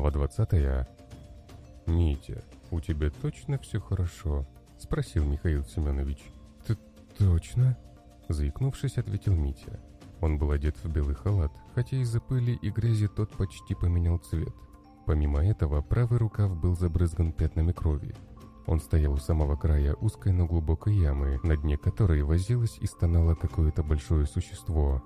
Глава 20. «Митя, у тебя точно все хорошо?» — спросил Михаил Семенович. «Т точно?» — заикнувшись, ответил Митя. Он был одет в белый халат, хотя из-за пыли и грязи тот почти поменял цвет. Помимо этого, правый рукав был забрызган пятнами крови. Он стоял у самого края узкой, но глубокой ямы, на дне которой возилось и стонало какое-то большое существо.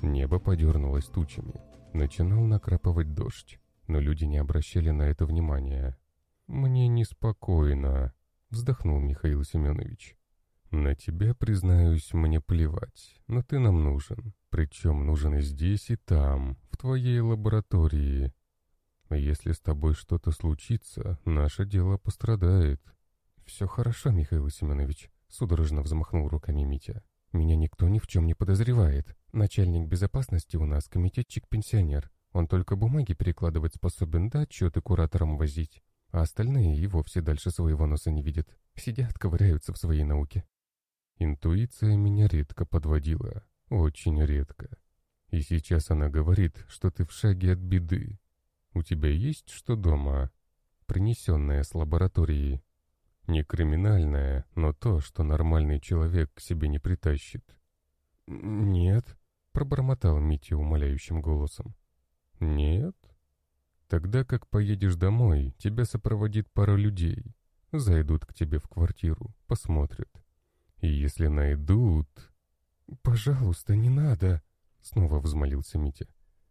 Небо подернулось тучами. Начинал накрапывать дождь но люди не обращали на это внимания. «Мне неспокойно», — вздохнул Михаил Семенович. «На тебя, признаюсь, мне плевать, но ты нам нужен. Причем нужен и здесь, и там, в твоей лаборатории. Если с тобой что-то случится, наше дело пострадает». «Все хорошо, Михаил Семенович», — судорожно взмахнул руками Митя. «Меня никто ни в чем не подозревает. Начальник безопасности у нас комитетчик-пенсионер. Он только бумаги перекладывать способен, да отчеты кураторам возить. А остальные и вовсе дальше своего носа не видят. Сидят, ковыряются в своей науке. Интуиция меня редко подводила. Очень редко. И сейчас она говорит, что ты в шаге от беды. У тебя есть что дома? Принесенное с лаборатории. Не криминальное, но то, что нормальный человек к себе не притащит. «Нет», — пробормотал Митя умоляющим голосом. «Нет? Тогда как поедешь домой, тебя сопроводит пара людей. Зайдут к тебе в квартиру, посмотрят. И если найдут...» «Пожалуйста, не надо!» — снова взмолился Митя.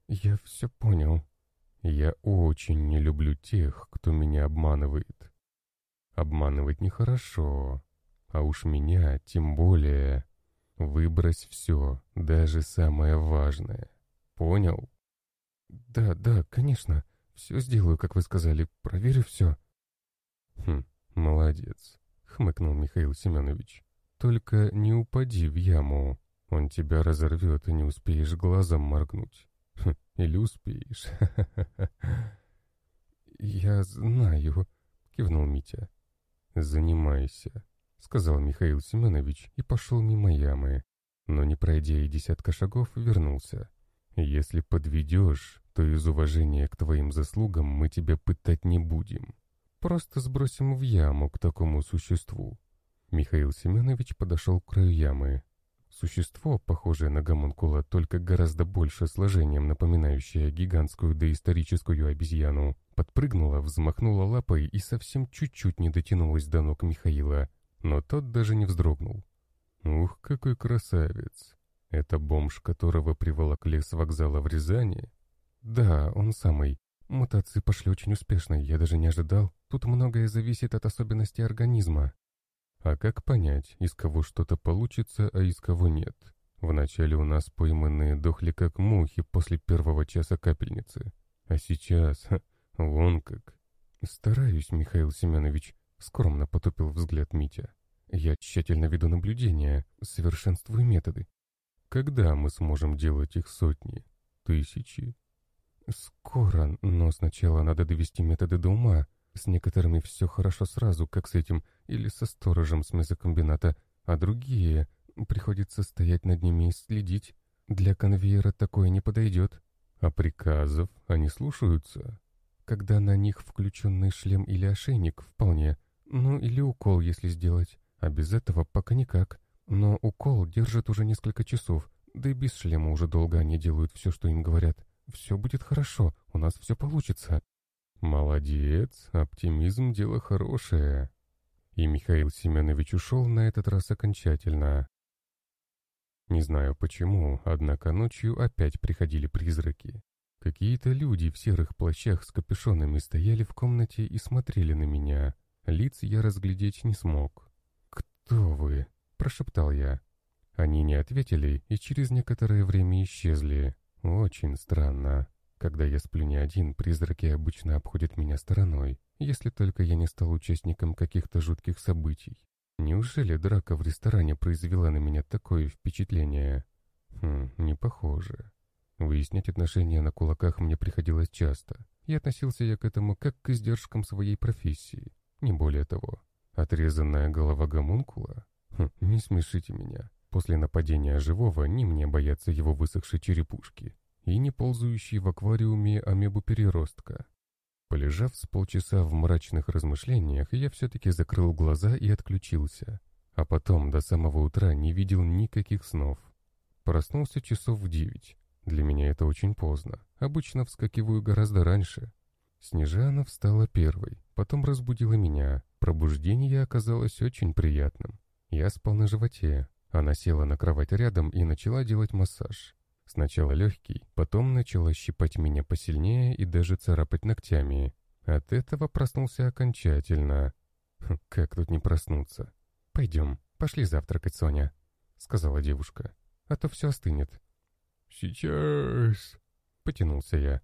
«Я все понял. Я очень не люблю тех, кто меня обманывает. Обманывать нехорошо, а уж меня тем более. Выбрось все, даже самое важное. Понял?» «Да, да, конечно. Все сделаю, как вы сказали. Проверю все». «Хм, молодец», — хмыкнул Михаил Семенович. «Только не упади в яму. Он тебя разорвет, и не успеешь глазом моргнуть. Хм, или успеешь. «Я знаю», — кивнул Митя. «Занимайся», — сказал Михаил Семенович и пошел мимо ямы. Но не пройдя и десятка шагов, вернулся. «Если подведешь, то из уважения к твоим заслугам мы тебя пытать не будем. Просто сбросим в яму к такому существу». Михаил Семенович подошел к краю ямы. Существо, похожее на гомункула, только гораздо больше сложением напоминающее гигантскую доисторическую обезьяну, подпрыгнула, взмахнула лапой и совсем чуть-чуть не дотянулась до ног Михаила, но тот даже не вздрогнул. «Ух, какой красавец! Это бомж, которого приволокли с вокзала в Рязани?» «Да, он самый. Мутации пошли очень успешно, я даже не ожидал. Тут многое зависит от особенностей организма». «А как понять, из кого что-то получится, а из кого нет? Вначале у нас пойманные дохли как мухи после первого часа капельницы. А сейчас, ха, вон как». «Стараюсь, Михаил Семенович», — скромно потупил взгляд Митя. «Я тщательно веду наблюдения, совершенствую методы». «Когда мы сможем делать их сотни, тысячи?» «Скоро, но сначала надо довести методы до ума. С некоторыми все хорошо сразу, как с этим, или со сторожем с мясокомбината, а другие приходится стоять над ними и следить. Для конвейера такое не подойдет». «А приказов они слушаются?» «Когда на них включенный шлем или ошейник, вполне. Ну, или укол, если сделать. А без этого пока никак. Но укол держит уже несколько часов, да и без шлема уже долго они делают все, что им говорят. Все будет хорошо, у нас все получится». «Молодец, оптимизм — дело хорошее». И Михаил Семенович ушел на этот раз окончательно. Не знаю почему, однако ночью опять приходили призраки. Какие-то люди в серых плащах с капюшонами стояли в комнате и смотрели на меня. Лиц я разглядеть не смог. «Кто вы?» — прошептал я. Они не ответили и через некоторое время исчезли. Очень странно. Когда я сплю не один, призраки обычно обходят меня стороной, если только я не стал участником каких-то жутких событий. Неужели драка в ресторане произвела на меня такое впечатление? Хм, не похоже. Выяснять отношения на кулаках мне приходилось часто, и относился я к этому как к издержкам своей профессии, не более того. Отрезанная голова гомункула? Хм, не смешите меня. После нападения живого не мне бояться его высохшей черепушки и не ползающей в аквариуме амебу-переростка. Полежав с полчаса в мрачных размышлениях, я все-таки закрыл глаза и отключился. А потом до самого утра не видел никаких снов. Проснулся часов в девять. Для меня это очень поздно. Обычно вскакиваю гораздо раньше. Снежана встала первой, потом разбудила меня. Пробуждение оказалось очень приятным. Я спал на животе. Она села на кровать рядом и начала делать массаж. Сначала легкий, потом начала щипать меня посильнее и даже царапать ногтями. От этого проснулся окончательно. Хм, как тут не проснуться? «Пойдем, пошли завтракать, Соня», — сказала девушка. «А то все остынет». «Сейчас», — потянулся я.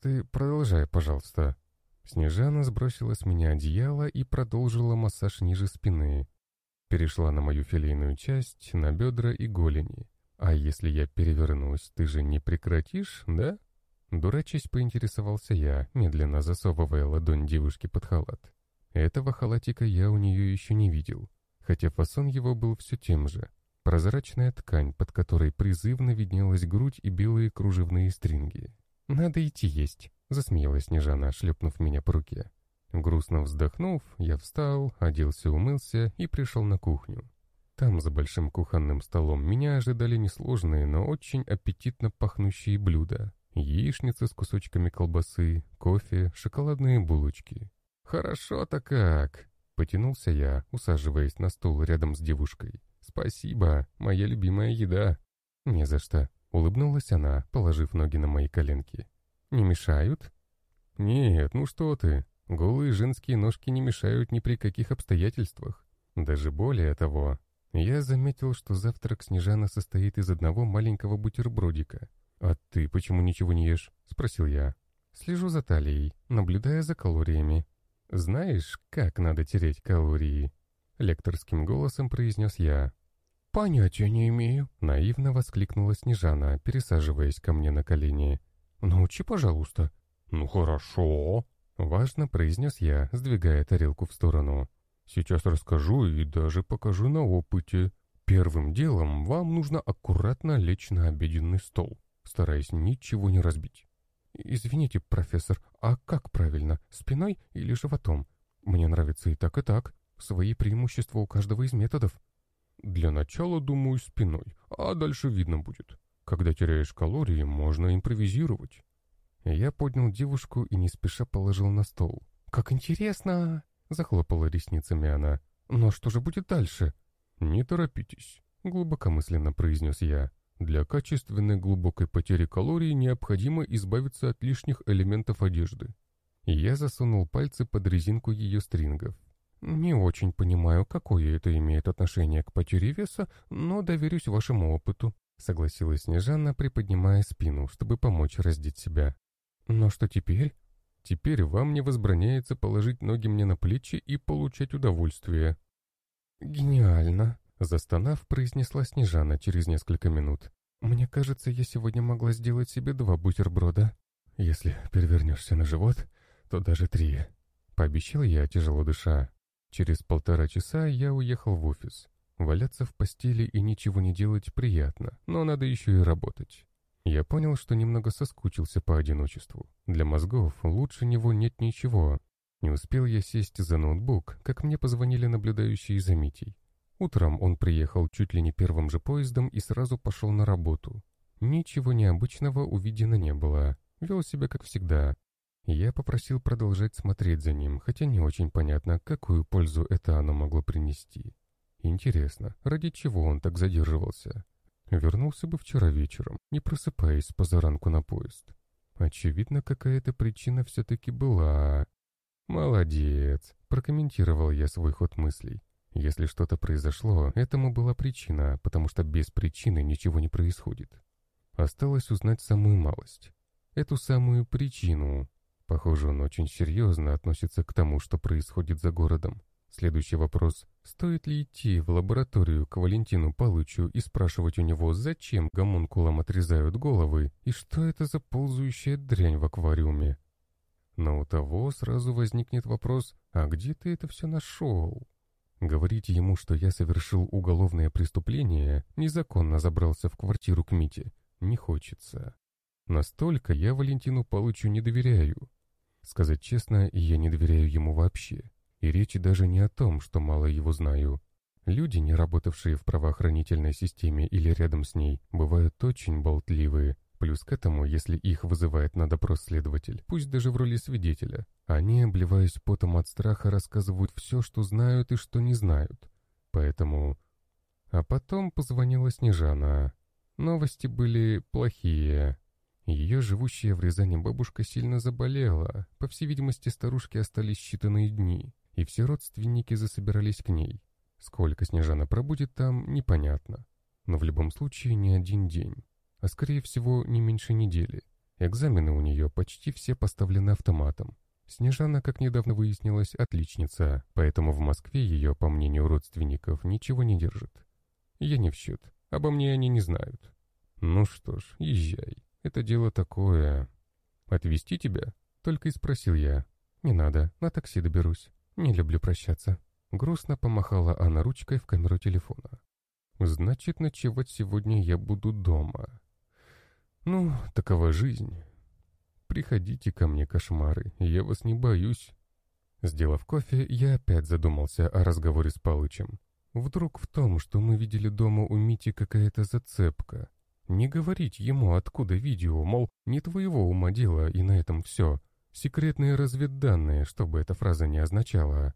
«Ты продолжай, пожалуйста». Снежана сбросила с меня одеяло и продолжила массаж ниже спины. Перешла на мою филейную часть, на бедра и голени. «А если я перевернусь, ты же не прекратишь, да?» Дурачись поинтересовался я, медленно засовывая ладонь девушки под халат. Этого халатика я у нее еще не видел, хотя фасон его был все тем же. Прозрачная ткань, под которой призывно виднелась грудь и белые кружевные стринги. «Надо идти есть», — засмеялась Снежана, шлепнув меня по руке. Грустно вздохнув, я встал, оделся, умылся и пришел на кухню. Там, за большим кухонным столом, меня ожидали несложные, но очень аппетитно пахнущие блюда. Яичница с кусочками колбасы, кофе, шоколадные булочки. «Хорошо-то как!» — потянулся я, усаживаясь на стул рядом с девушкой. «Спасибо, моя любимая еда!» «Не за что!» — улыбнулась она, положив ноги на мои коленки. «Не мешают?» «Нет, ну что ты! Голые женские ножки не мешают ни при каких обстоятельствах. Даже более того, я заметил, что завтрак Снежана состоит из одного маленького бутербродика. «А ты почему ничего не ешь?» — спросил я. Слежу за талией, наблюдая за калориями. «Знаешь, как надо тереть калории?» Лекторским голосом произнес я. «Понятия не имею», — наивно воскликнула Снежана, пересаживаясь ко мне на колени. «Научи, пожалуйста». «Ну хорошо», — важно произнес я, сдвигая тарелку в сторону. Сейчас расскажу и даже покажу на опыте. Первым делом вам нужно аккуратно лечь на обеденный стол, стараясь ничего не разбить. «Извините, профессор, а как правильно, спиной или животом? Мне нравится и так, и так. Свои преимущества у каждого из методов». «Для начала, думаю, спиной, а дальше видно будет. Когда теряешь калории, можно импровизировать». Я поднял девушку и не спеша положил на стол. «Как интересно!» Захлопала ресницами она. «Но что же будет дальше?» «Не торопитесь», — глубокомысленно произнес я. «Для качественной глубокой потери калорий необходимо избавиться от лишних элементов одежды». Я засунул пальцы под резинку ее стрингов. «Не очень понимаю, какое это имеет отношение к потере веса, но доверюсь вашему опыту», — согласилась Снежана, приподнимая спину, чтобы помочь раздеть себя. «Но что теперь?» Теперь вам не возбраняется положить ноги мне на плечи и получать удовольствие». «Гениально!» — застонав, произнесла Снежана через несколько минут. «Мне кажется, я сегодня могла сделать себе два бутерброда. Если перевернешься на живот, то даже три». Пообещал я, тяжело дыша. Через полтора часа я уехал в офис. Валяться в постели и ничего не делать приятно, но надо еще и работать. Я понял, что немного соскучился по одиночеству. Для мозгов лучше него нет ничего. Не успел я сесть за ноутбук, как мне позвонили наблюдающие за Митей. Утром он приехал чуть ли не первым же поездом и сразу пошел на работу. Ничего необычного увидено не было. Вел себя как всегда. Я попросил продолжать смотреть за ним, хотя не очень понятно, какую пользу это оно могло принести. Интересно, ради чего он так задерживался? Вернулся бы вчера вечером, не просыпаясь по заранку на поезд. Очевидно, какая-то причина все-таки была. «Молодец», — прокомментировал я свой ход мыслей. Если что-то произошло, этому была причина, потому что без причины ничего не происходит. Осталось узнать самую малость. Эту самую причину. Похоже, он очень серьезно относится к тому, что происходит за городом. Следующий вопрос. Стоит ли идти в лабораторию к Валентину Палычу и спрашивать у него, зачем гомункулам отрезают головы и что это за ползающая дрянь в аквариуме? Но у того сразу возникнет вопрос, а где ты это все нашел? Говорить ему, что я совершил уголовное преступление, незаконно забрался в квартиру к Мите, не хочется. Настолько я Валентину Палычу не доверяю. Сказать честно, я не доверяю ему вообще. И речь даже не о том, что мало его знаю. Люди, не работавшие в правоохранительной системе или рядом с ней, бывают очень болтливые. Плюс к этому, если их вызывает на допрос следователь, пусть даже в роли свидетеля, они, обливаясь потом от страха, рассказывают все, что знают и что не знают. Поэтому... А потом позвонила Снежана. Новости были плохие. Ее живущая в Рязани бабушка сильно заболела. По всей видимости, старушки остались считанные дни, и все родственники засобирались к ней. Сколько Снежана пробудет там, непонятно. Но в любом случае не один день, а скорее всего не меньше недели. Экзамены у нее почти все поставлены автоматом. Снежана, как недавно выяснилось, отличница, поэтому в Москве ее, по мнению родственников, ничего не держит. Я не в счет. Обо мне они не знают. Ну что ж, езжай. Это дело такое. Отвезти тебя? Только и спросил я. Не надо, на такси доберусь. Не люблю прощаться. Грустно помахала она ручкой в камеру телефона. Значит, ночевать сегодня я буду дома. Ну, такова жизнь. Приходите ко мне, кошмары, я вас не боюсь. Сделав кофе, я опять задумался о разговоре с Палычем. Вдруг в том, что мы видели дома у Мити какая-то зацепка. Не говорить ему, откуда видео, мол, не твоего ума дело, и на этом все. Секретные разведданные, чтобы эта фраза не означала.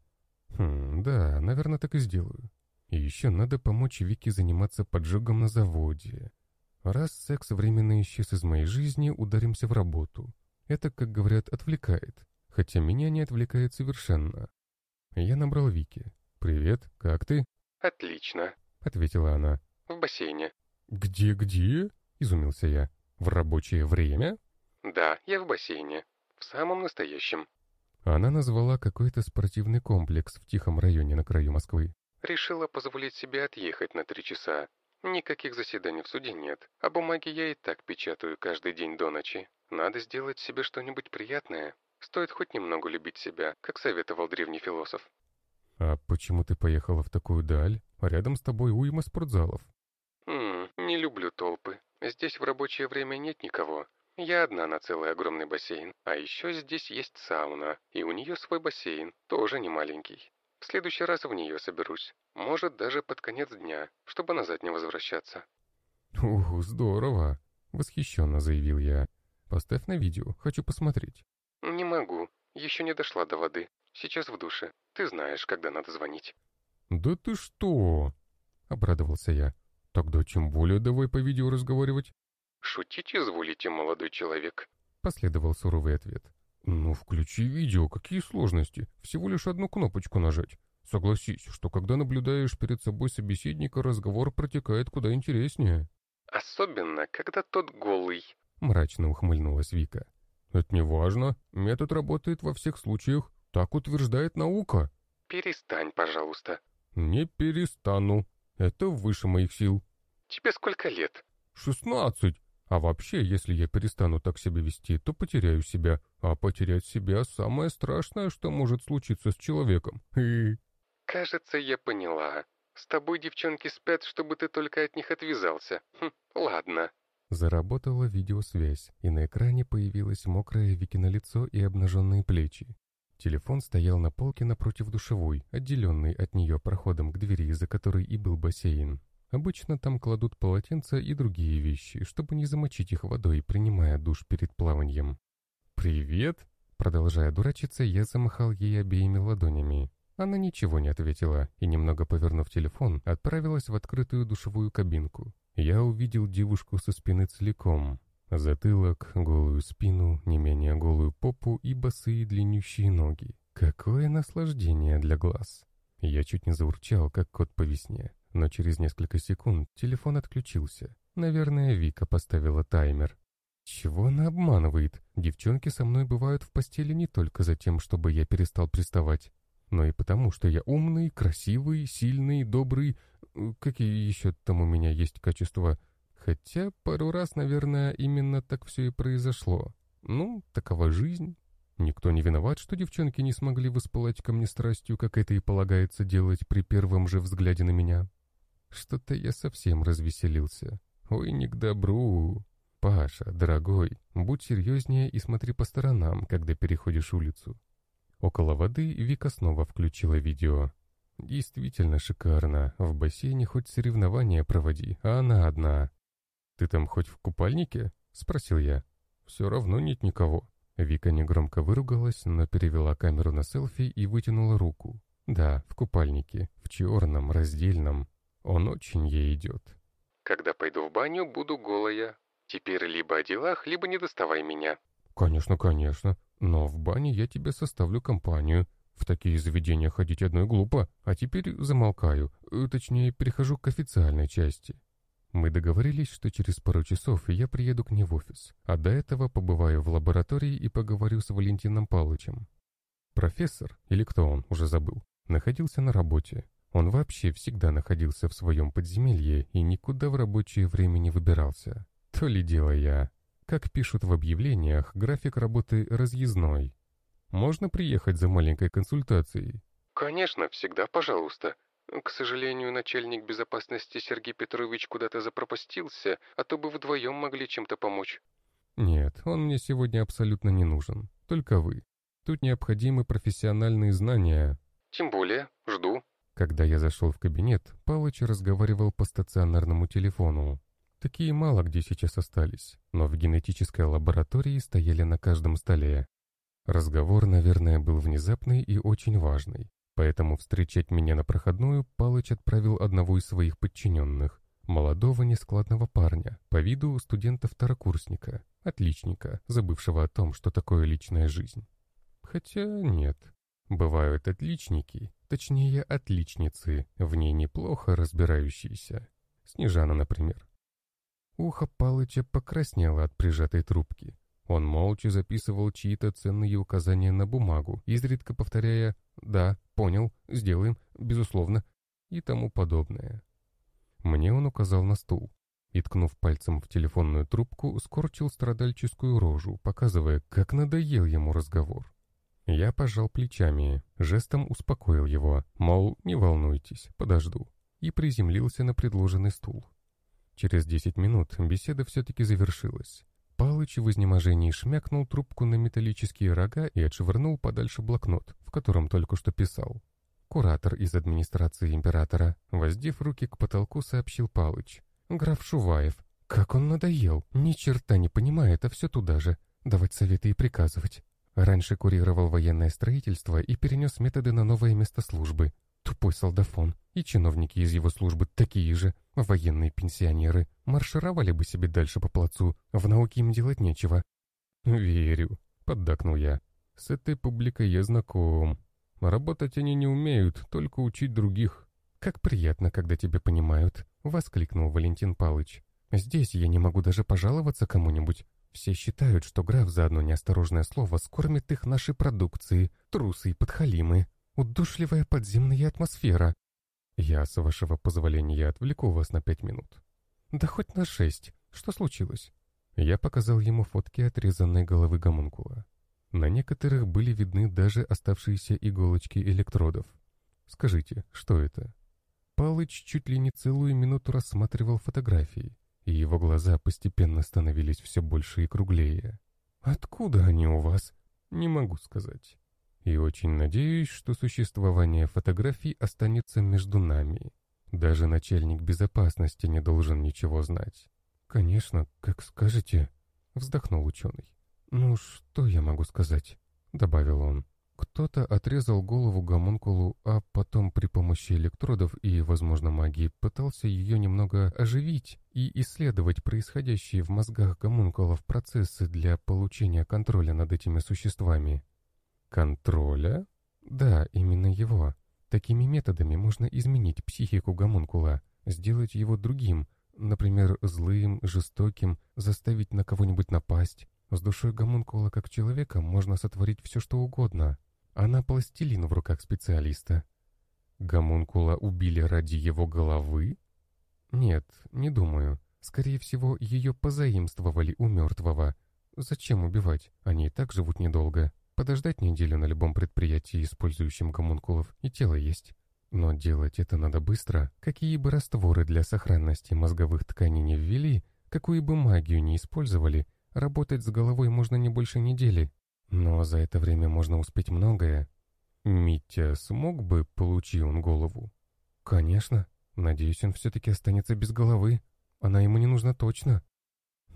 Хм, да, наверное, так и сделаю. И еще надо помочь Вике заниматься поджогом на заводе. Раз секс временно исчез из моей жизни, ударимся в работу. Это, как говорят, отвлекает. Хотя меня не отвлекает совершенно. Я набрал Вики. «Привет, как ты?» «Отлично», — ответила она. «В бассейне». «Где-где?» — изумился я. «В рабочее время?» «Да, я в бассейне. В самом настоящем». Она назвала какой-то спортивный комплекс в тихом районе на краю Москвы. «Решила позволить себе отъехать на три часа. Никаких заседаний в суде нет, а бумаги я и так печатаю каждый день до ночи. Надо сделать себе что-нибудь приятное. Стоит хоть немного любить себя, как советовал древний философ». «А почему ты поехала в такую даль? Рядом с тобой уйма спортзалов». «Ммм, не люблю толпы. Здесь в рабочее время нет никого. Я одна на целый огромный бассейн. А еще здесь есть сауна, и у нее свой бассейн, тоже не маленький. В следующий раз в нее соберусь. Может, даже под конец дня, чтобы назад не возвращаться. «Ух, здорово!» — восхищенно заявил я. «Поставь на видео, хочу посмотреть». «Не могу. Еще не дошла до воды. Сейчас в душе. Ты знаешь, когда надо звонить». «Да ты что?» — обрадовался я. «Тогда чем более давай по видео разговаривать». «Шутить изволите, молодой человек?» — последовал суровый ответ. «Ну, включи видео, какие сложности? Всего лишь одну кнопочку нажать. Согласись, что когда наблюдаешь перед собой собеседника, разговор протекает куда интереснее». «Особенно, когда тот голый», — мрачно ухмыльнулась Вика. «Это не важно. Метод работает во всех случаях. Так утверждает наука». «Перестань, пожалуйста». «Не перестану. Это выше моих сил». «Тебе сколько лет?» «Шестнадцать. А вообще, если я перестану так себя вести, то потеряю себя. А потерять себя — самое страшное, что может случиться с человеком. И... «Кажется, я поняла. С тобой девчонки спят, чтобы ты только от них отвязался. Хм, ладно». Заработала видеосвязь, и на экране появилось мокрое Викино лицо и обнаженные плечи. Телефон стоял на полке напротив душевой, отделенный от нее проходом к двери, за которой и был бассейн. Обычно там кладут полотенца и другие вещи, чтобы не замочить их водой, принимая душ перед плаванием. «Привет!» Продолжая дурачиться, я замахал ей обеими ладонями. Она ничего не ответила и, немного повернув телефон, отправилась в открытую душевую кабинку. Я увидел девушку со спины целиком. Затылок, голую спину, не менее голую попу и босые длиннющие ноги. Какое наслаждение для глаз! Я чуть не заурчал, как кот по весне но через несколько секунд телефон отключился. Наверное, Вика поставила таймер. Чего она обманывает? Девчонки со мной бывают в постели не только за тем, чтобы я перестал приставать, но и потому, что я умный, красивый, сильный, добрый. Какие еще там у меня есть качества? Хотя пару раз, наверное, именно так все и произошло. Ну, такова жизнь. Никто не виноват, что девчонки не смогли воспылать ко мне страстью, как это и полагается делать при первом же взгляде на меня. Что-то я совсем развеселился. Ой, не к добру. «Паша, дорогой, будь серьезнее и смотри по сторонам, когда переходишь улицу». Около воды Вика снова включила видео. «Действительно шикарно. В бассейне хоть соревнования проводи, а она одна». «Ты там хоть в купальнике?» — спросил я. «Все равно нет никого». Вика негромко выругалась, но перевела камеру на селфи и вытянула руку. «Да, в купальнике, в черном, раздельном. Он очень ей идет». «Когда пойду в баню, буду голая. Теперь либо о делах, либо не доставай меня». «Конечно, конечно. Но в бане я тебе составлю компанию. В такие заведения ходить одной глупо, а теперь замолкаю, э, точнее, перехожу к официальной части. Мы договорились, что через пару часов я приеду к ней в офис, а до этого побываю в лаборатории и поговорю с Валентином Павловичем. Профессор, или кто он, уже забыл, находился на работе. Он вообще всегда находился в своем подземелье и никуда в рабочее время не выбирался. То ли дело я. Как пишут в объявлениях, график работы разъездной. Можно приехать за маленькой консультацией? Конечно, всегда пожалуйста. К сожалению, начальник безопасности Сергей Петрович куда-то запропастился, а то бы вдвоем могли чем-то помочь. Нет, он мне сегодня абсолютно не нужен. Только вы. Тут необходимы профессиональные знания. Тем более, жду. Когда я зашел в кабинет, Палыч разговаривал по стационарному телефону. Такие мало где сейчас остались, но в генетической лаборатории стояли на каждом столе. Разговор, наверное, был внезапный и очень важный. Поэтому встречать меня на проходную Палыч отправил одного из своих подчиненных, молодого нескладного парня, по виду студента-второкурсника, отличника, забывшего о том, что такое личная жизнь. Хотя нет, бывают отличники, точнее отличницы, в ней неплохо разбирающиеся. Снежана, например. Ухо Палыча покраснело от прижатой трубки. Он молча записывал чьи-то ценные указания на бумагу, изредка повторяя «да», «понял», «сделаем», «безусловно» и тому подобное. Мне он указал на стул и, ткнув пальцем в телефонную трубку, скорчил страдальческую рожу, показывая, как надоел ему разговор. Я пожал плечами, жестом успокоил его, мол, не волнуйтесь, подожду, и приземлился на предложенный стул. Через десять минут беседа все-таки завершилась. Палыч в изнеможении шмякнул трубку на металлические рога и отшвырнул подальше блокнот, в котором только что писал. Куратор из администрации императора, воздев руки к потолку, сообщил Палыч. «Граф Шуваев. Как он надоел! Ни черта не понимает, а все туда же. Давать советы и приказывать. Раньше курировал военное строительство и перенес методы на новое место службы. Тупой солдафон. И чиновники из его службы такие же, военные пенсионеры. Маршировали бы себе дальше по плацу, в науке им делать нечего. «Верю», — поддакнул я. «С этой публикой я знаком. Работать они не умеют, только учить других». «Как приятно, когда тебя понимают», — воскликнул Валентин Палыч. «Здесь я не могу даже пожаловаться кому-нибудь. Все считают, что граф за одно неосторожное слово скормит их нашей продукции, трусы и подхалимы. Удушливая подземная атмосфера. Я, с вашего позволения, отвлеку вас на пять минут. Да хоть на шесть. Что случилось? Я показал ему фотки отрезанной головы гомункула. На некоторых были видны даже оставшиеся иголочки электродов. Скажите, что это? Палыч чуть ли не целую минуту рассматривал фотографии, и его глаза постепенно становились все больше и круглее. «Откуда они у вас?» «Не могу сказать и очень надеюсь, что существование фотографий останется между нами. Даже начальник безопасности не должен ничего знать. «Конечно, как скажете», — вздохнул ученый. «Ну, что я могу сказать?» — добавил он. Кто-то отрезал голову гомункулу, а потом при помощи электродов и, возможно, магии пытался ее немного оживить и исследовать происходящие в мозгах гомункулов процессы для получения контроля над этими существами. Контроля? Да, именно его. Такими методами можно изменить психику гомункула, сделать его другим, например, злым, жестоким, заставить на кого-нибудь напасть. С душой гомункула как человека можно сотворить все что угодно. Она пластилин в руках специалиста. Гомункула убили ради его головы? Нет, не думаю. Скорее всего, ее позаимствовали у мертвого. Зачем убивать? Они и так живут недолго. Подождать неделю на любом предприятии, использующем гомункулов, и тело есть. Но делать это надо быстро. Какие бы растворы для сохранности мозговых тканей не ввели, Какую бы магию ни использовали, работать с головой можно не больше недели. Но за это время можно успеть многое. Митя смог бы, получи он голову? Конечно. Надеюсь, он все-таки останется без головы. Она ему не нужна точно.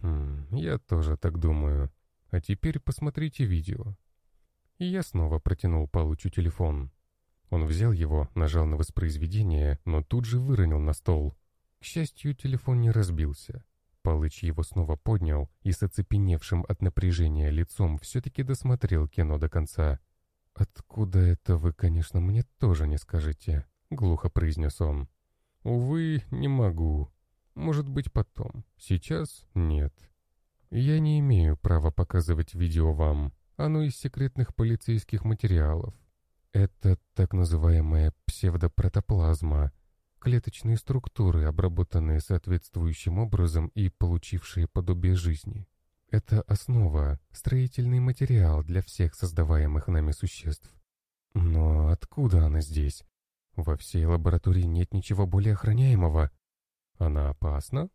Хм, я тоже так думаю. А теперь посмотрите видео. И я снова протянул Палычу телефон. Он взял его, нажал на воспроизведение, но тут же выронил на стол. К счастью, телефон не разбился. Палыч его снова поднял и с оцепеневшим от напряжения лицом все-таки досмотрел кино до конца. «Откуда это вы, конечно, мне тоже не скажете», — глухо произнес он. «Увы, не могу. Может быть, потом. Сейчас нет. Я не имею права показывать видео вам. Оно из секретных полицейских материалов. Это так называемая псевдопротоплазма, клеточные структуры, обработанные соответствующим образом и получившие подобие жизни. Это основа, строительный материал для всех создаваемых нами существ. Но откуда она здесь? Во всей лаборатории нет ничего более охраняемого. Она опасна?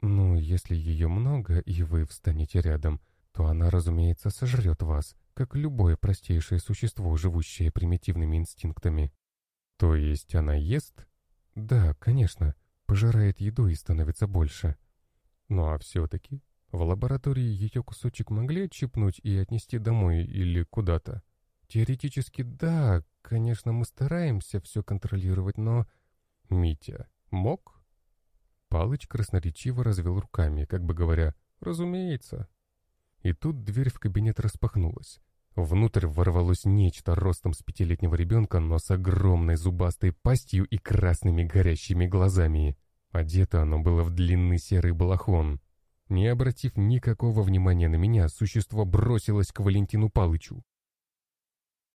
Ну, если ее много, и вы встанете рядом, то она, разумеется, сожрет вас, как любое простейшее существо, живущее примитивными инстинктами. То есть она ест? Да, конечно, пожирает еду и становится больше. Ну а все-таки, в лаборатории ее кусочек могли отщипнуть и отнести домой или куда-то? Теоретически да, конечно, мы стараемся все контролировать, но... Митя, мог? Палыч красноречиво развел руками, как бы говоря, «разумеется». И тут дверь в кабинет распахнулась. Внутрь ворвалось нечто ростом с пятилетнего ребенка, но с огромной зубастой пастью и красными горящими глазами. Одето оно было в длинный серый балахон. Не обратив никакого внимания на меня, существо бросилось к Валентину Палычу.